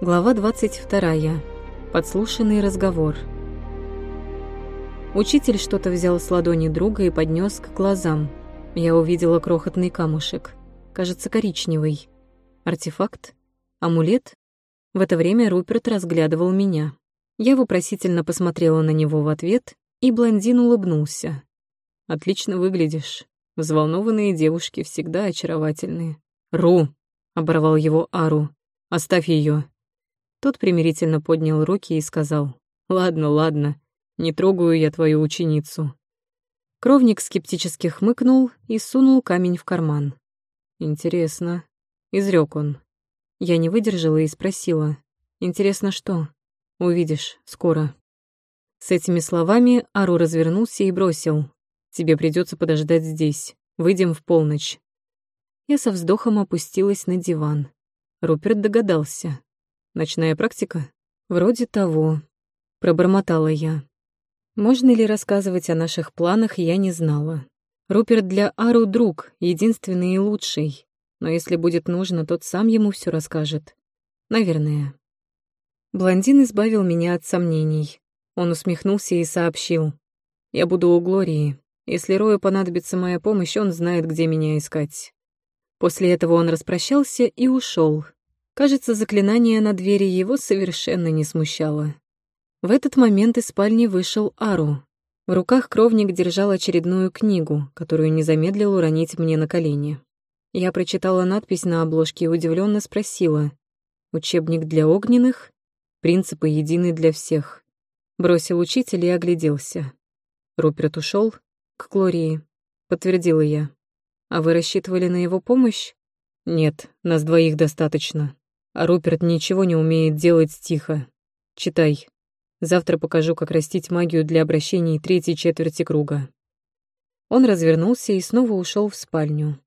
Глава 22. Подслушанный разговор. Учитель что-то взял с ладони друга и поднес к глазам. Я увидела крохотный камушек. Кажется, коричневый. Артефакт? Амулет? В это время Руперт разглядывал меня. Я вопросительно посмотрела на него в ответ, и блондин улыбнулся. «Отлично выглядишь. Взволнованные девушки всегда очаровательные». «Ру!» — оборвал его Ару. «Оставь ее. Тот примирительно поднял руки и сказал, «Ладно, ладно, не трогаю я твою ученицу». Кровник скептически хмыкнул и сунул камень в карман. «Интересно», — изрек он. Я не выдержала и спросила, «Интересно что?» «Увидишь, скоро». С этими словами Ару развернулся и бросил, «Тебе придется подождать здесь. Выйдем в полночь». Я со вздохом опустилась на диван. Руперт догадался. Ночная практика? Вроде того. Пробормотала я. Можно ли рассказывать о наших планах, я не знала. Руперт для Ару друг, единственный и лучший. Но если будет нужно, тот сам ему все расскажет. Наверное. Блондин избавил меня от сомнений. Он усмехнулся и сообщил. «Я буду у Глории. Если Рою понадобится моя помощь, он знает, где меня искать». После этого он распрощался и ушел, Кажется, заклинание на двери его совершенно не смущало. В этот момент из спальни вышел Ару. В руках кровник держал очередную книгу, которую не замедлил уронить мне на колени. Я прочитала надпись на обложке и удивленно спросила. «Учебник для огненных? Принципы едины для всех». Бросил учитель и огляделся. Руперт ушел к Глории, подтвердила я. «А вы рассчитывали на его помощь?» «Нет, нас двоих достаточно», а Руперт ничего не умеет делать тихо. Читай. Завтра покажу, как растить магию для обращений третьей четверти круга. Он развернулся и снова ушел в спальню.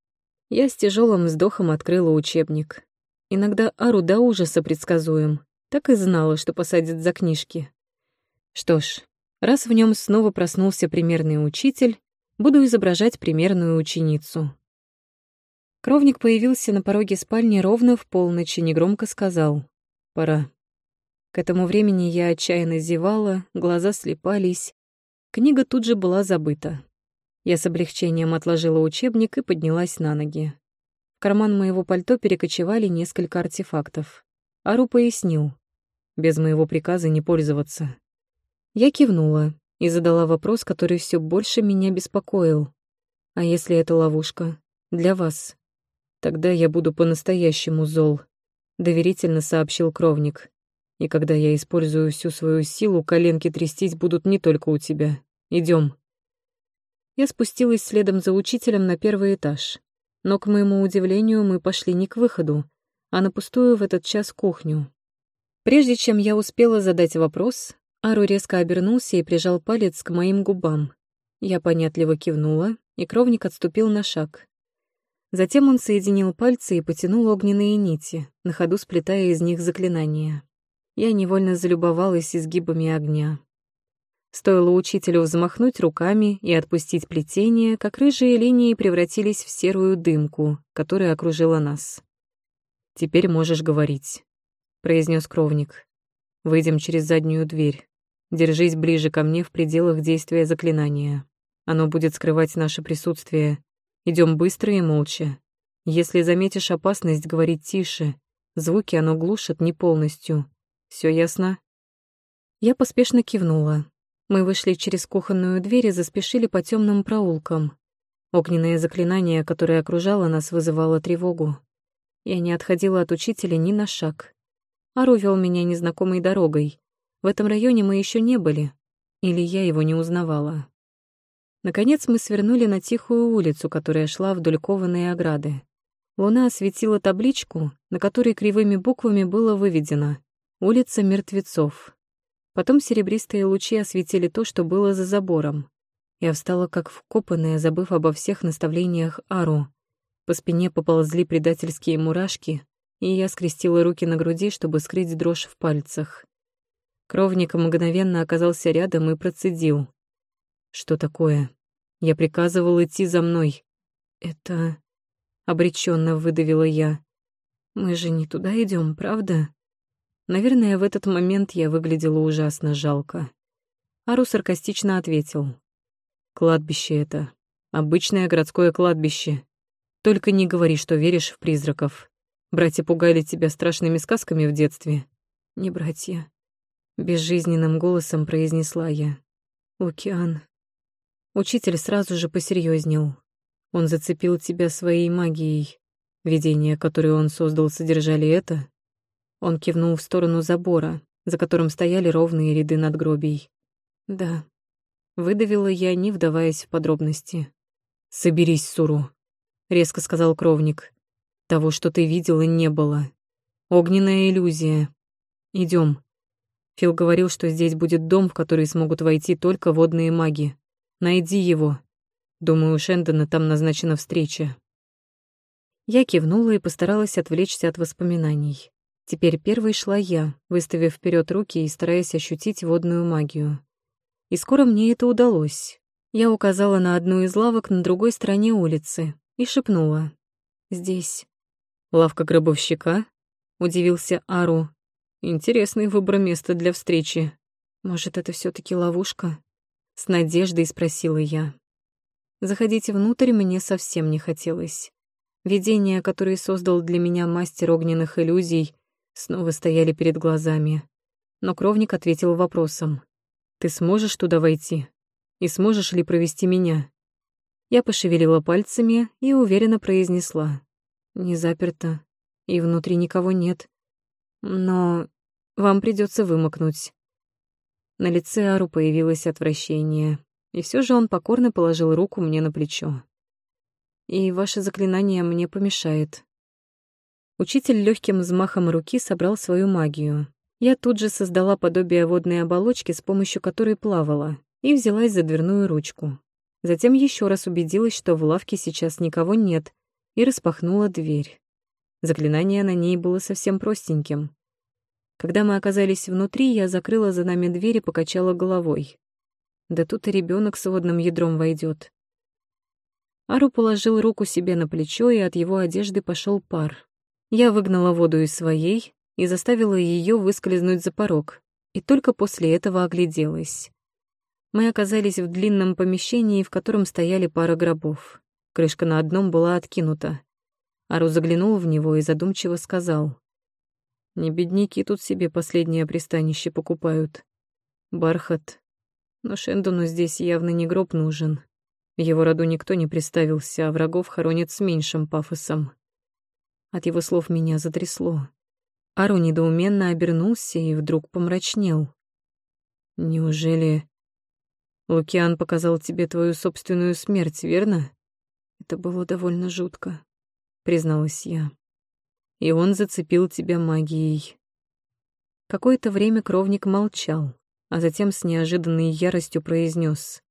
Я с тяжелым вздохом открыла учебник. Иногда Ару до ужаса предсказуем. Так и знала, что посадят за книжки. Что ж, раз в нем снова проснулся примерный учитель, буду изображать примерную ученицу. Кровник появился на пороге спальни ровно в полночь и негромко сказал «Пора». К этому времени я отчаянно зевала, глаза слепались. Книга тут же была забыта. Я с облегчением отложила учебник и поднялась на ноги. В карман моего пальто перекочевали несколько артефактов. Ару пояснил. Без моего приказа не пользоваться. Я кивнула и задала вопрос, который все больше меня беспокоил. А если это ловушка? Для вас? Тогда я буду по-настоящему зол, доверительно сообщил кровник. И когда я использую всю свою силу, коленки трястись будут не только у тебя. Идем. Я спустилась следом за учителем на первый этаж. Но, к моему удивлению, мы пошли не к выходу, а на пустую в этот час кухню. Прежде чем я успела задать вопрос, Ару резко обернулся и прижал палец к моим губам. Я понятливо кивнула, и кровник отступил на шаг. Затем он соединил пальцы и потянул огненные нити, на ходу сплетая из них заклинания. Я невольно залюбовалась изгибами огня. Стоило учителю взмахнуть руками и отпустить плетение, как рыжие линии превратились в серую дымку, которая окружила нас. «Теперь можешь говорить», — произнес кровник. «Выйдем через заднюю дверь. Держись ближе ко мне в пределах действия заклинания. Оно будет скрывать наше присутствие, Идем быстро и молча. Если заметишь опасность, говори тише. Звуки оно глушит не полностью. Все ясно?» Я поспешно кивнула. Мы вышли через кухонную дверь и заспешили по темным проулкам. Огненное заклинание, которое окружало нас, вызывало тревогу. Я не отходила от учителя ни на шаг. Ару вел меня незнакомой дорогой. В этом районе мы еще не были. Или я его не узнавала. Наконец мы свернули на тихую улицу, которая шла вдоль кованой ограды. Луна осветила табличку, на которой кривыми буквами было выведено «Улица мертвецов». Потом серебристые лучи осветили то, что было за забором. Я встала как вкопанная, забыв обо всех наставлениях Ару. По спине поползли предательские мурашки, и я скрестила руки на груди, чтобы скрыть дрожь в пальцах. Кровник мгновенно оказался рядом и процедил. Что такое? Я приказывал идти за мной. Это... Обреченно выдавила я. Мы же не туда идем, правда? Наверное, в этот момент я выглядела ужасно жалко. Ару саркастично ответил. «Кладбище это. Обычное городское кладбище. Только не говори, что веришь в призраков. Братья пугали тебя страшными сказками в детстве». «Не братья», — безжизненным голосом произнесла я. «Океан». Учитель сразу же посерьезнел. Он зацепил тебя своей магией. Видения, которые он создал, содержали это? Он кивнул в сторону забора, за которым стояли ровные ряды надгробий. Да. Выдавила я, не вдаваясь в подробности. «Соберись, Суру», — резко сказал кровник. «Того, что ты видела, не было. Огненная иллюзия. Идем. Фил говорил, что здесь будет дом, в который смогут войти только водные маги. Найди его. Думаю, у Шендона там назначена встреча. Я кивнула и постаралась отвлечься от воспоминаний. Теперь первой шла я, выставив вперед руки и стараясь ощутить водную магию. И скоро мне это удалось. Я указала на одну из лавок на другой стороне улицы и шепнула. «Здесь». «Лавка гробовщика?» — удивился Ару. «Интересный выбор места для встречи. Может, это все таки ловушка?» С надеждой спросила я. Заходить внутрь мне совсем не хотелось. Видения, которые создал для меня мастер огненных иллюзий, снова стояли перед глазами. Но кровник ответил вопросом. «Ты сможешь туда войти? И сможешь ли провести меня?» Я пошевелила пальцами и уверенно произнесла. «Не заперто, и внутри никого нет. Но вам придется вымокнуть». На лице Ару появилось отвращение. И все же он покорно положил руку мне на плечо. «И ваше заклинание мне помешает». Учитель легким взмахом руки собрал свою магию. Я тут же создала подобие водной оболочки, с помощью которой плавала, и взялась за дверную ручку. Затем еще раз убедилась, что в лавке сейчас никого нет, и распахнула дверь. Заклинание на ней было совсем простеньким. Когда мы оказались внутри, я закрыла за нами дверь и покачала головой. Да тут и ребенок с водным ядром войдет. Ару положил руку себе на плечо, и от его одежды пошел пар. Я выгнала воду из своей и заставила ее выскользнуть за порог, и только после этого огляделась. Мы оказались в длинном помещении, в котором стояли пара гробов. Крышка на одном была откинута. Ару заглянул в него и задумчиво сказал. «Не бедняки тут себе последнее пристанище покупают. Бархат, но Шендону здесь явно не гроб нужен. Его роду никто не приставился, а врагов хоронят с меньшим пафосом. От его слов меня затрясло. Ару недоуменно обернулся и вдруг помрачнел. «Неужели...» «Лукиан показал тебе твою собственную смерть, верно?» «Это было довольно жутко», — призналась я. «И он зацепил тебя магией». Какое-то время кровник молчал а затем с неожиданной яростью произнес: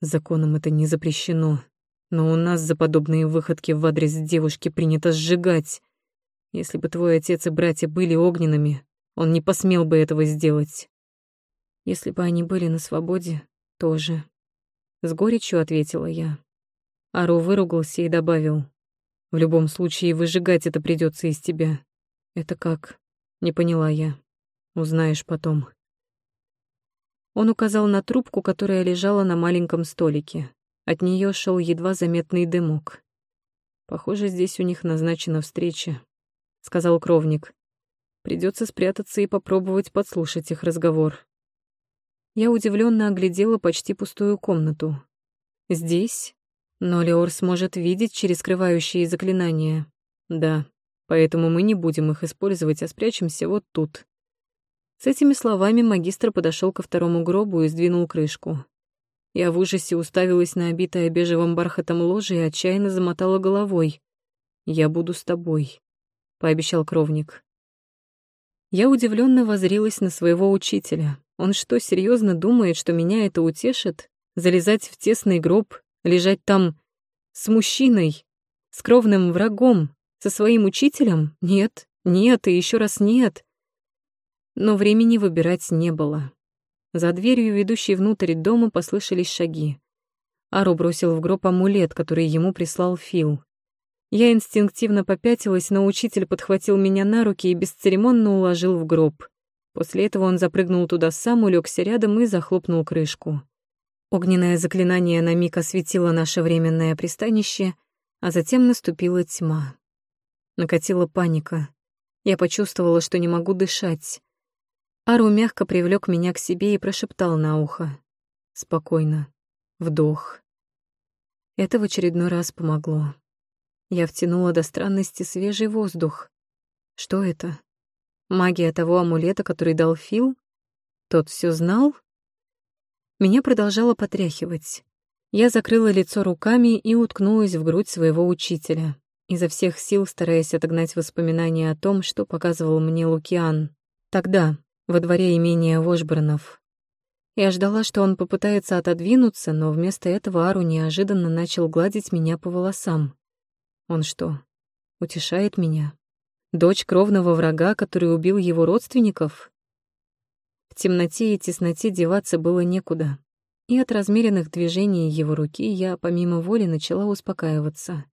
«Законом это не запрещено, но у нас за подобные выходки в адрес девушки принято сжигать. Если бы твой отец и братья были огненными, он не посмел бы этого сделать. Если бы они были на свободе, тоже. С горечью ответила я. Ару выругался и добавил. В любом случае, выжигать это придется из тебя. Это как? Не поняла я. Узнаешь потом. Он указал на трубку, которая лежала на маленьком столике. От нее шел едва заметный дымок. «Похоже, здесь у них назначена встреча», — сказал кровник. Придется спрятаться и попробовать подслушать их разговор. Я удивленно оглядела почти пустую комнату. Здесь? Но Леор сможет видеть через скрывающие заклинания. Да, поэтому мы не будем их использовать, а спрячемся вот тут. С этими словами магистр подошел ко второму гробу и сдвинул крышку. Я в ужасе уставилась на обитое бежевым бархатом ложе и отчаянно замотала головой. «Я буду с тобой», — пообещал кровник. Я удивленно возрилась на своего учителя. Он что, серьезно думает, что меня это утешит? Залезать в тесный гроб, лежать там с мужчиной, с кровным врагом, со своим учителем? Нет, нет и еще раз нет. Но времени выбирать не было. За дверью, ведущей внутрь дома, послышались шаги. Ару бросил в гроб амулет, который ему прислал Фил. Я инстинктивно попятилась, но учитель подхватил меня на руки и бесцеремонно уложил в гроб. После этого он запрыгнул туда сам, улегся рядом и захлопнул крышку. Огненное заклинание на миг осветило наше временное пристанище, а затем наступила тьма. Накатила паника. Я почувствовала, что не могу дышать. Ару мягко привлек меня к себе и прошептал на ухо. Спокойно. Вдох. Это в очередной раз помогло. Я втянула до странности свежий воздух. Что это? Магия того амулета, который дал Фил? Тот все знал? Меня продолжало потряхивать. Я закрыла лицо руками и уткнулась в грудь своего учителя, изо всех сил стараясь отогнать воспоминания о том, что показывал мне Лукиан. Тогда, во дворе имения Вошборнов. Я ждала, что он попытается отодвинуться, но вместо этого Ару неожиданно начал гладить меня по волосам. Он что, утешает меня? Дочь кровного врага, который убил его родственников? Темноте и тесноте деваться было некуда, и от размеренных движений его руки я помимо воли начала успокаиваться.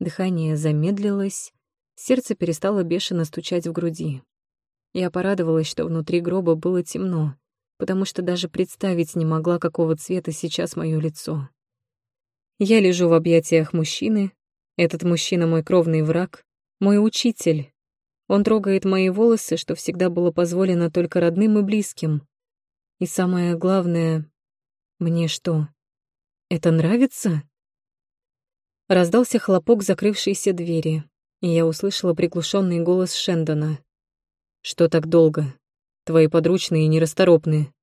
Дыхание замедлилось, сердце перестало бешено стучать в груди. Я порадовалась, что внутри гроба было темно, потому что даже представить не могла, какого цвета сейчас мое лицо. Я лежу в объятиях мужчины, этот мужчина мой кровный враг, мой учитель, он трогает мои волосы, что всегда было позволено только родным и близким. И самое главное, мне что, это нравится? Раздался хлопок закрывшейся двери, и я услышала приглушенный голос Шендона. «Что так долго? Твои подручные нерасторопны».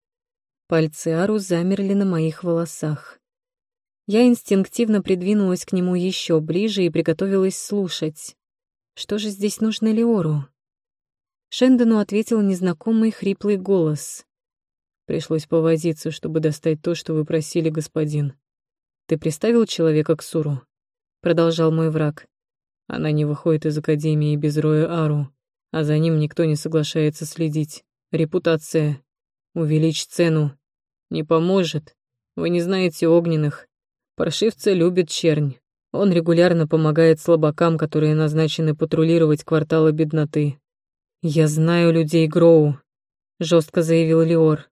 Пальцы Ару замерли на моих волосах. Я инстинктивно придвинулась к нему еще ближе и приготовилась слушать. Что же здесь нужно Леору? Шендону ответил незнакомый хриплый голос. Пришлось повозиться, чтобы достать то, что вы просили, господин. Ты приставил человека к Суру? Продолжал мой враг. Она не выходит из Академии без Роя Ару, а за ним никто не соглашается следить. Репутация. Увеличь цену. Не поможет. Вы не знаете огненных. Паршивца любит чернь. Он регулярно помогает слабакам, которые назначены патрулировать кварталы бедноты. «Я знаю людей Гроу», — жестко заявил Леор.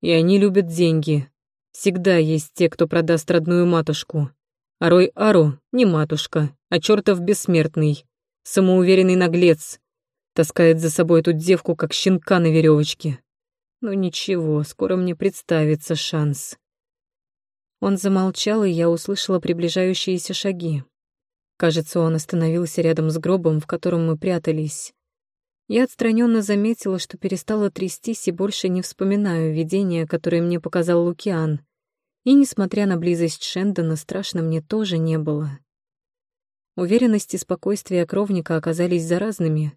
«И они любят деньги. Всегда есть те, кто продаст родную матушку. А Рой Ару не матушка, а чертов бессмертный, самоуверенный наглец. Таскает за собой эту девку, как щенка на веревочке. Ну ничего, скоро мне представится шанс». Он замолчал, и я услышала приближающиеся шаги. Кажется, он остановился рядом с гробом, в котором мы прятались. Я отстраненно заметила, что перестала трястись и больше не вспоминаю видение, которое мне показал Лукиан. И, несмотря на близость Шендона, страшно мне тоже не было. Уверенность и спокойствие кровника оказались заразными.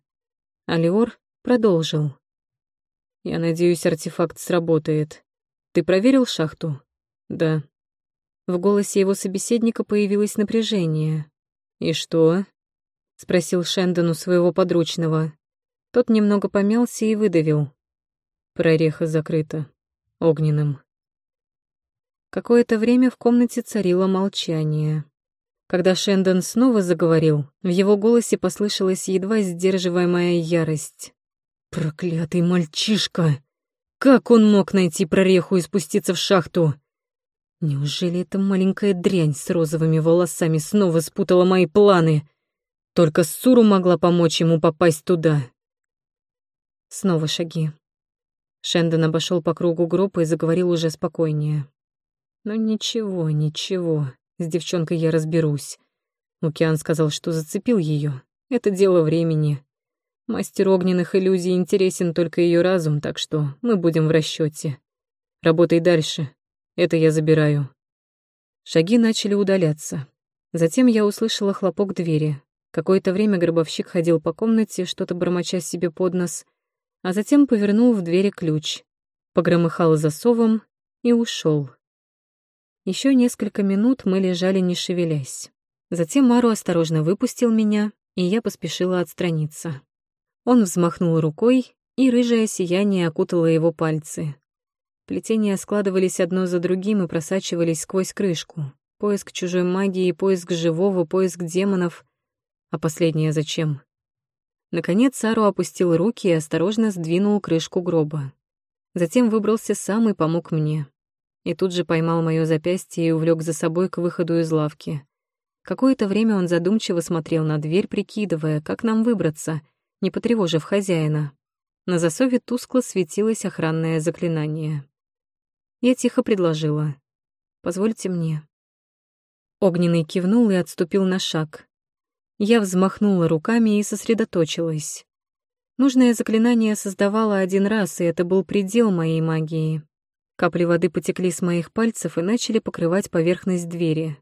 Алиор продолжил. «Я надеюсь, артефакт сработает. Ты проверил шахту?» «Да», в голосе его собеседника появилось напряжение. «И что?» — спросил Шендон у своего подручного. Тот немного помялся и выдавил. Прореха закрыта. Огненным. Какое-то время в комнате царило молчание. Когда Шендон снова заговорил, в его голосе послышалась едва сдерживаемая ярость. «Проклятый мальчишка! Как он мог найти прореху и спуститься в шахту? Неужели эта маленькая дрянь с розовыми волосами снова спутала мои планы? Только Суру могла помочь ему попасть туда. Снова шаги. Шендон обошел по кругу группы и заговорил уже спокойнее. «Ну ничего, ничего, с девчонкой я разберусь. Лукиан сказал, что зацепил ее. Это дело времени. Мастер огненных иллюзий интересен только ее разум, так что мы будем в расчете. Работай дальше, это я забираю». Шаги начали удаляться. Затем я услышала хлопок двери. Какое-то время гробовщик ходил по комнате, что-то бормоча себе под нос, а затем повернул в двери ключ, погромыхал засовом и ушел. Еще несколько минут мы лежали, не шевелясь. Затем Мару осторожно выпустил меня, и я поспешила отстраниться. Он взмахнул рукой, и рыжее сияние окутало его пальцы. Плетения складывались одно за другим и просачивались сквозь крышку. Поиск чужой магии, поиск живого, поиск демонов. А последнее зачем? Наконец Сару опустил руки и осторожно сдвинул крышку гроба. Затем выбрался сам и помог мне. И тут же поймал моё запястье и увлек за собой к выходу из лавки. Какое-то время он задумчиво смотрел на дверь, прикидывая, как нам выбраться, не потревожив хозяина. На засове тускло светилось охранное заклинание. Я тихо предложила. «Позвольте мне». Огненный кивнул и отступил на шаг. Я взмахнула руками и сосредоточилась. Нужное заклинание создавала один раз, и это был предел моей магии. Капли воды потекли с моих пальцев и начали покрывать поверхность двери.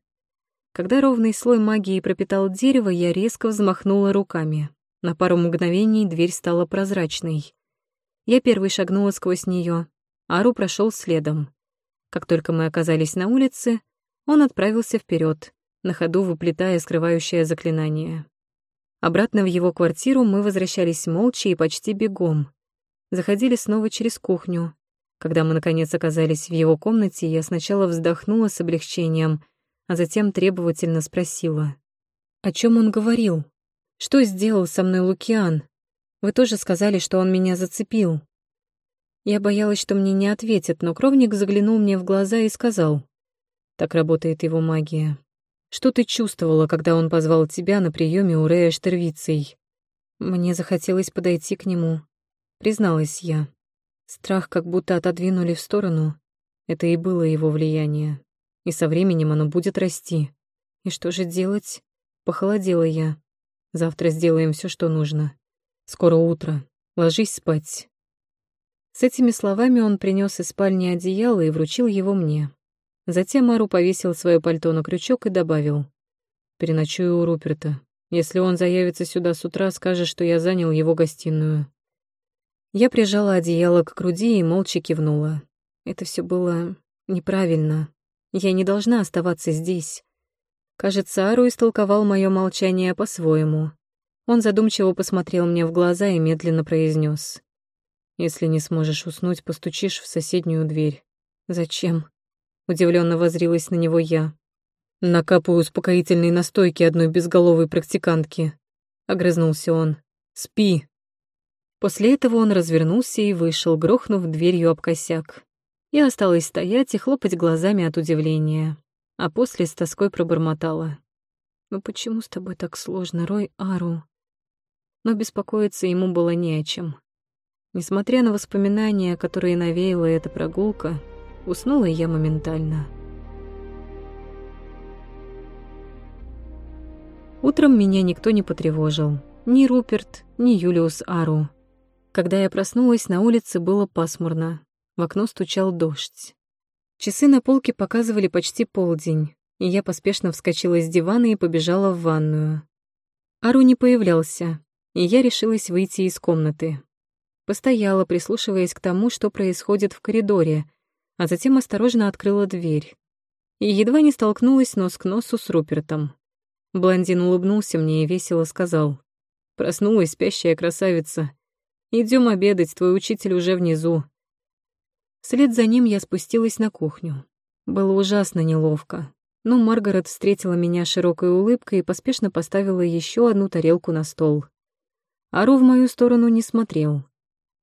Когда ровный слой магии пропитал дерево, я резко взмахнула руками. На пару мгновений дверь стала прозрачной. Я первый шагнула сквозь нее, Ару прошел следом. Как только мы оказались на улице, он отправился вперед, на ходу выплетая скрывающее заклинание. Обратно в его квартиру мы возвращались молча и почти бегом. Заходили снова через кухню. Когда мы, наконец, оказались в его комнате, я сначала вздохнула с облегчением, а затем требовательно спросила. «О чем он говорил? Что сделал со мной Лукиан? Вы тоже сказали, что он меня зацепил». Я боялась, что мне не ответят, но кровник заглянул мне в глаза и сказал. «Так работает его магия. Что ты чувствовала, когда он позвал тебя на приеме у Рея Штервицей? Мне захотелось подойти к нему. Призналась я. Страх как будто отодвинули в сторону. Это и было его влияние. И со временем оно будет расти. И что же делать? Похолодела я. Завтра сделаем все, что нужно. Скоро утро. Ложись спать. С этими словами он принес из спальни одеяло и вручил его мне. Затем Ару повесил свое пальто на крючок и добавил. «Переночую у Руперта. Если он заявится сюда с утра, скажешь, что я занял его гостиную». Я прижала одеяло к груди и молча кивнула. Это все было неправильно. Я не должна оставаться здесь. Кажется, Ару истолковал мое молчание по-своему. Он задумчиво посмотрел мне в глаза и медленно произнес: «Если не сможешь уснуть, постучишь в соседнюю дверь». «Зачем?» Удивленно возрилась на него я. «Накапаю успокоительные настойки одной безголовой практикантки», — огрызнулся он. «Спи». После этого он развернулся и вышел, грохнув дверью об косяк. Я осталась стоять и хлопать глазами от удивления, а после с тоской пробормотала. «Ну почему с тобой так сложно, Рой Ару?» Но беспокоиться ему было не о чем. Несмотря на воспоминания, которые навеяла эта прогулка, Уснула я моментально. Утром меня никто не потревожил. Ни Руперт, ни Юлиус Ару. Когда я проснулась, на улице было пасмурно. В окно стучал дождь. Часы на полке показывали почти полдень, и я поспешно вскочила с дивана и побежала в ванную. Ару не появлялся, и я решилась выйти из комнаты. Постояла, прислушиваясь к тому, что происходит в коридоре, а затем осторожно открыла дверь. И едва не столкнулась нос к носу с Рупертом. Блондин улыбнулся мне и весело сказал. «Проснулась спящая красавица. Идем обедать, твой учитель уже внизу». Вслед за ним я спустилась на кухню. Было ужасно неловко, но Маргарет встретила меня широкой улыбкой и поспешно поставила еще одну тарелку на стол. Ару в мою сторону не смотрел.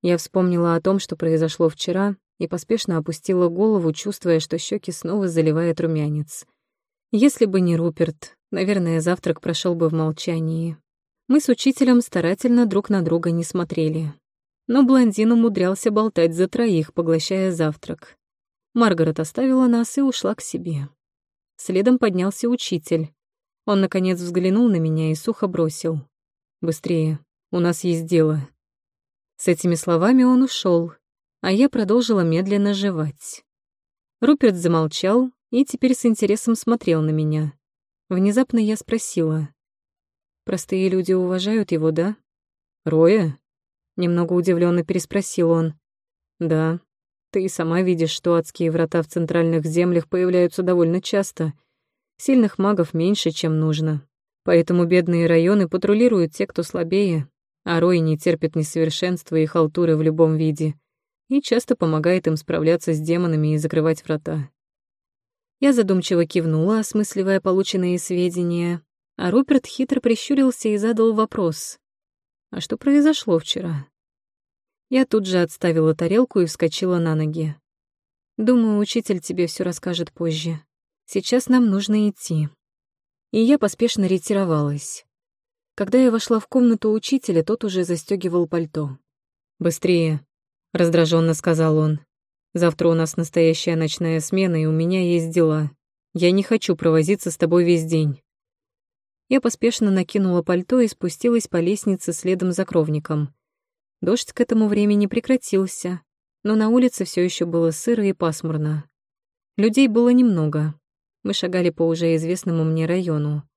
Я вспомнила о том, что произошло вчера, и поспешно опустила голову, чувствуя, что щеки снова заливает румянец. Если бы не Руперт, наверное, завтрак прошел бы в молчании. Мы с учителем старательно друг на друга не смотрели. Но блондин умудрялся болтать за троих, поглощая завтрак. Маргарет оставила нас и ушла к себе. Следом поднялся учитель. Он, наконец, взглянул на меня и сухо бросил. «Быстрее, у нас есть дело». С этими словами он ушел, а я продолжила медленно жевать. Руперт замолчал и теперь с интересом смотрел на меня. Внезапно я спросила. «Простые люди уважают его, да?» «Роя?» Немного удивленно переспросил он. «Да. Ты и сама видишь, что адские врата в центральных землях появляются довольно часто. Сильных магов меньше, чем нужно. Поэтому бедные районы патрулируют те, кто слабее, а Рой не терпит несовершенства и халтуры в любом виде и часто помогает им справляться с демонами и закрывать врата. Я задумчиво кивнула, осмысливая полученные сведения, А Руперт хитро прищурился и задал вопрос. «А что произошло вчера?» Я тут же отставила тарелку и вскочила на ноги. «Думаю, учитель тебе все расскажет позже. Сейчас нам нужно идти». И я поспешно ретировалась. Когда я вошла в комнату учителя, тот уже застегивал пальто. «Быстрее», — раздраженно сказал он. «Завтра у нас настоящая ночная смена, и у меня есть дела. Я не хочу провозиться с тобой весь день». Я поспешно накинула пальто и спустилась по лестнице следом за кровником. Дождь к этому времени прекратился, но на улице все еще было сыро и пасмурно. Людей было немного. Мы шагали по уже известному мне району.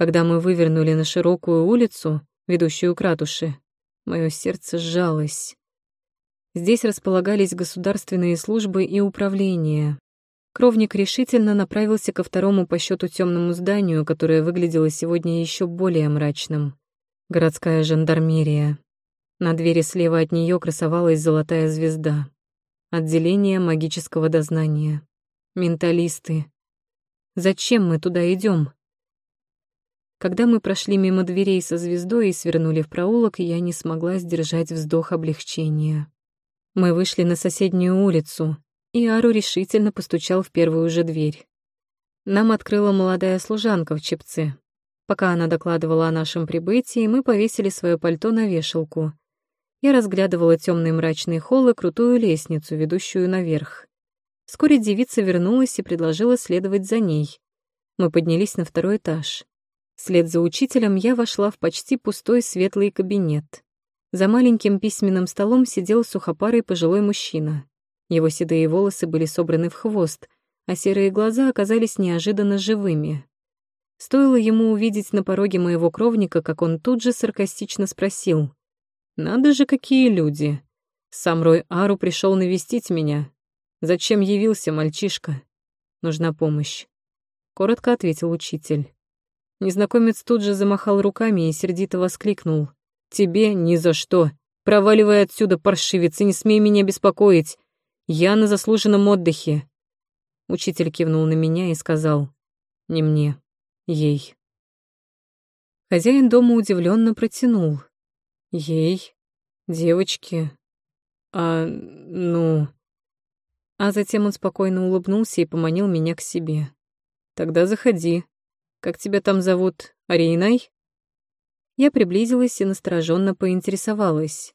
Когда мы вывернули на широкую улицу, ведущую к ратуше, мое сердце сжалось. Здесь располагались государственные службы и управления. Кровник решительно направился ко второму по счету темному зданию, которое выглядело сегодня еще более мрачным. Городская жандармерия. На двери слева от нее красовалась золотая звезда. Отделение магического дознания. Менталисты. Зачем мы туда идем? Когда мы прошли мимо дверей со звездой и свернули в проулок, я не смогла сдержать вздох облегчения. Мы вышли на соседнюю улицу, и Ару решительно постучал в первую же дверь. Нам открыла молодая служанка в чепце. Пока она докладывала о нашем прибытии, мы повесили свое пальто на вешалку. Я разглядывала темный мрачный холл и крутую лестницу, ведущую наверх. Вскоре девица вернулась и предложила следовать за ней. Мы поднялись на второй этаж. Вслед за учителем я вошла в почти пустой светлый кабинет. За маленьким письменным столом сидел сухопарый пожилой мужчина. Его седые волосы были собраны в хвост, а серые глаза оказались неожиданно живыми. Стоило ему увидеть на пороге моего кровника, как он тут же саркастично спросил. «Надо же, какие люди! Сам Рой Ару пришел навестить меня. Зачем явился мальчишка? Нужна помощь», — коротко ответил учитель. Незнакомец тут же замахал руками и сердито воскликнул. Тебе ни за что. Проваливай отсюда, паршивец, и не смей меня беспокоить. Я на заслуженном отдыхе. Учитель кивнул на меня и сказал. Не мне, ей. Хозяин дома удивленно протянул. Ей? Девочке? А, ну... А затем он спокойно улыбнулся и поманил меня к себе. «Тогда заходи. Как тебя там зовут? Аринай?» Я приблизилась и настороженно поинтересовалась.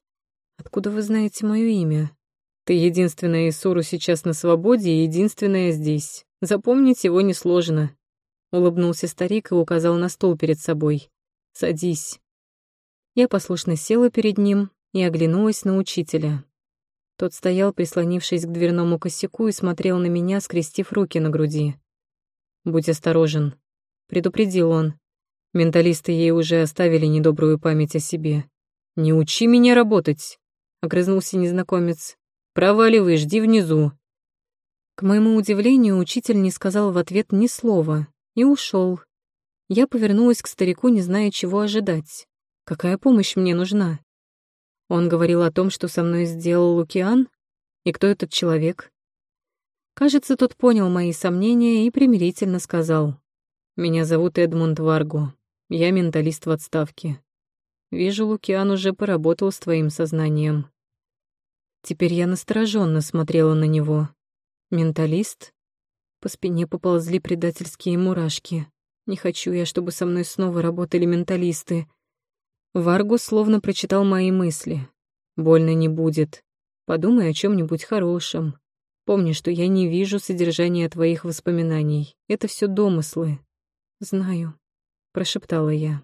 «Откуда вы знаете мое имя?» «Ты единственная из Суру сейчас на свободе и единственная здесь. Запомнить его несложно». Улыбнулся старик и указал на стул перед собой. «Садись». Я послушно села перед ним и оглянулась на учителя. Тот стоял, прислонившись к дверному косяку, и смотрел на меня, скрестив руки на груди. «Будь осторожен», — предупредил он. Менталисты ей уже оставили недобрую память о себе. «Не учи меня работать!» — огрызнулся незнакомец. «Проваливай, жди внизу!» К моему удивлению, учитель не сказал в ответ ни слова и ушел. Я повернулась к старику, не зная, чего ожидать. Какая помощь мне нужна? Он говорил о том, что со мной сделал Лукиан? И кто этот человек? Кажется, тот понял мои сомнения и примирительно сказал. «Меня зовут Эдмунд Варго. Я менталист в отставке. Вижу, Лукиан уже поработал с твоим сознанием. Теперь я настороженно смотрела на него. Менталист? По спине поползли предательские мурашки. Не хочу я, чтобы со мной снова работали менталисты. Варгус словно прочитал мои мысли. Больно не будет. Подумай о чем нибудь хорошем. Помни, что я не вижу содержания твоих воспоминаний. Это все домыслы. Знаю прошептала я.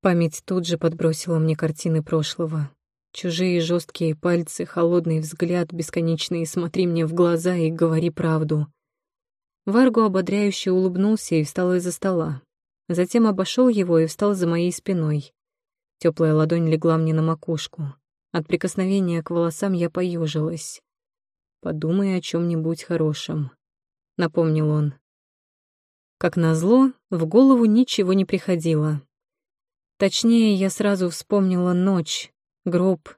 Память тут же подбросила мне картины прошлого. Чужие жесткие пальцы, холодный взгляд, бесконечные «смотри мне в глаза и говори правду». Варгу ободряюще улыбнулся и встал из-за стола. Затем обошел его и встал за моей спиной. Теплая ладонь легла мне на макушку. От прикосновения к волосам я поежилась. «Подумай о чем нибудь хорошем», — напомнил он. Как назло, в голову ничего не приходило. Точнее, я сразу вспомнила ночь, гроб,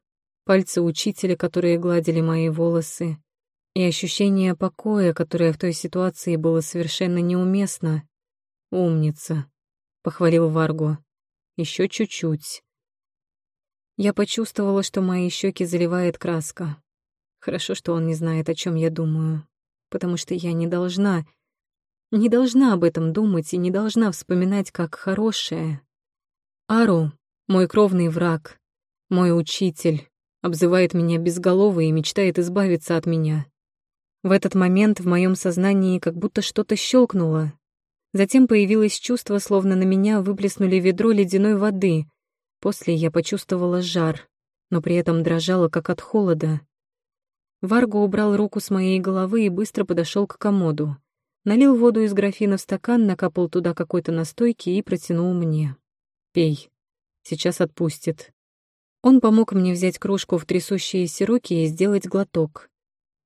пальцы учителя, которые гладили мои волосы, и ощущение покоя, которое в той ситуации было совершенно неуместно. Умница. — похвалил Варгу. Еще чуть-чуть». Я почувствовала, что мои щеки заливает краска. Хорошо, что он не знает, о чем я думаю, потому что я не должна, не должна об этом думать и не должна вспоминать как хорошее. Ару, мой кровный враг, мой учитель, обзывает меня безголовой и мечтает избавиться от меня. В этот момент в моем сознании как будто что-то щелкнуло. Затем появилось чувство, словно на меня выплеснули ведро ледяной воды — После я почувствовала жар, но при этом дрожала, как от холода. Варго убрал руку с моей головы и быстро подошел к комоду. Налил воду из графина в стакан, накапал туда какой-то настойки и протянул мне. «Пей. Сейчас отпустит». Он помог мне взять кружку в трясущиеся руки и сделать глоток.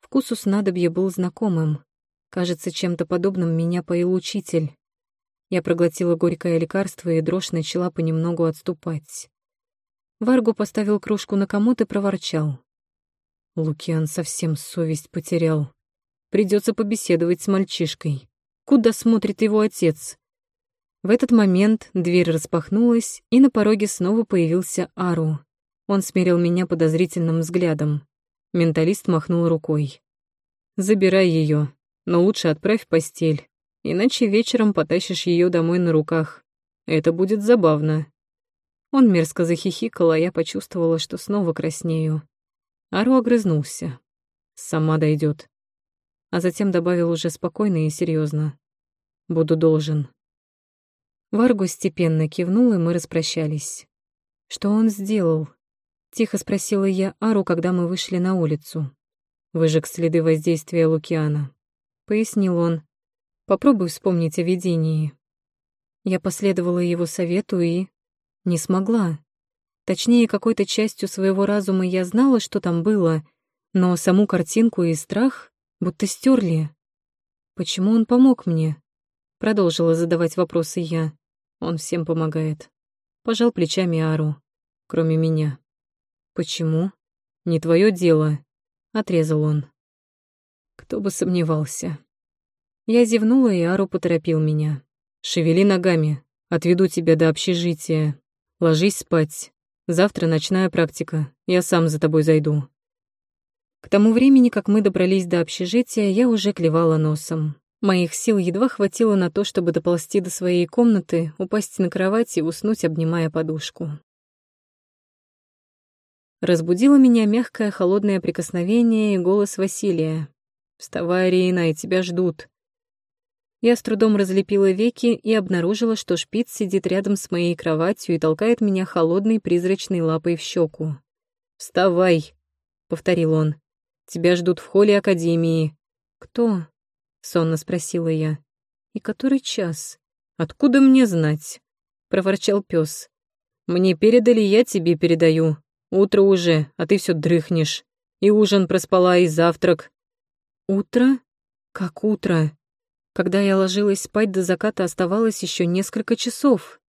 Вкус у снадобья был знакомым. Кажется, чем-то подобным меня поил учитель. Я проглотила горькое лекарство, и дрожь начала понемногу отступать. Варгу поставил кружку на комод и проворчал. Лукиан совсем совесть потерял. Придется побеседовать с мальчишкой. Куда смотрит его отец? В этот момент дверь распахнулась, и на пороге снова появился Ару. Он смерил меня подозрительным взглядом. Менталист махнул рукой. «Забирай ее, но лучше отправь в постель иначе вечером потащишь ее домой на руках. Это будет забавно». Он мерзко захихикал, а я почувствовала, что снова краснею. Ару огрызнулся. «Сама дойдет. А затем добавил уже спокойно и серьезно: «Буду должен». Варгу степенно кивнул, и мы распрощались. «Что он сделал?» — тихо спросила я Ару, когда мы вышли на улицу. «Выжег следы воздействия Лукиана», — пояснил он, Попробуй вспомнить о видении. Я последовала его совету и... не смогла. Точнее, какой-то частью своего разума я знала, что там было, но саму картинку и страх будто стерли. Почему он помог мне? Продолжила задавать вопросы я. Он всем помогает. Пожал плечами Ару, кроме меня. Почему? Не твое дело, отрезал он. Кто бы сомневался. Я зевнула, и Ару поторопил меня. «Шевели ногами, отведу тебя до общежития. Ложись спать. Завтра ночная практика, я сам за тобой зайду». К тому времени, как мы добрались до общежития, я уже клевала носом. Моих сил едва хватило на то, чтобы доползти до своей комнаты, упасть на кровать и уснуть, обнимая подушку. Разбудило меня мягкое холодное прикосновение и голос Василия. «Вставай, Рейна, и тебя ждут». Я с трудом разлепила веки и обнаружила, что шпиц сидит рядом с моей кроватью и толкает меня холодной призрачной лапой в щеку. «Вставай!» — повторил он. «Тебя ждут в холле Академии». «Кто?» — сонно спросила я. «И который час?» «Откуда мне знать?» — проворчал пес. «Мне передали, я тебе передаю. Утро уже, а ты все дрыхнешь. И ужин проспала, и завтрак». «Утро? Как утро?» Когда я ложилась спать до заката, оставалось еще несколько часов.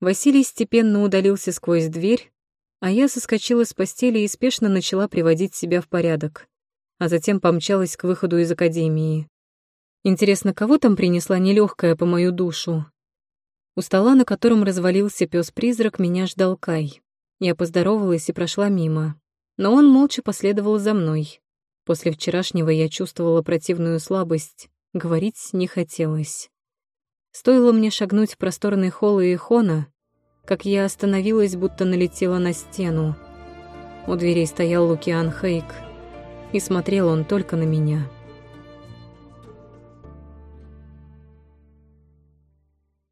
Василий степенно удалился сквозь дверь, а я соскочила с постели и спешно начала приводить себя в порядок, а затем помчалась к выходу из академии. Интересно, кого там принесла нелегкая по мою душу? У стола, на котором развалился пес призрак меня ждал Кай. Я поздоровалась и прошла мимо, но он молча последовал за мной. После вчерашнего я чувствовала противную слабость, Говорить не хотелось. Стоило мне шагнуть в просторный холл Ихона, как я остановилась, будто налетела на стену. У дверей стоял Лукиан Хейк, и смотрел он только на меня.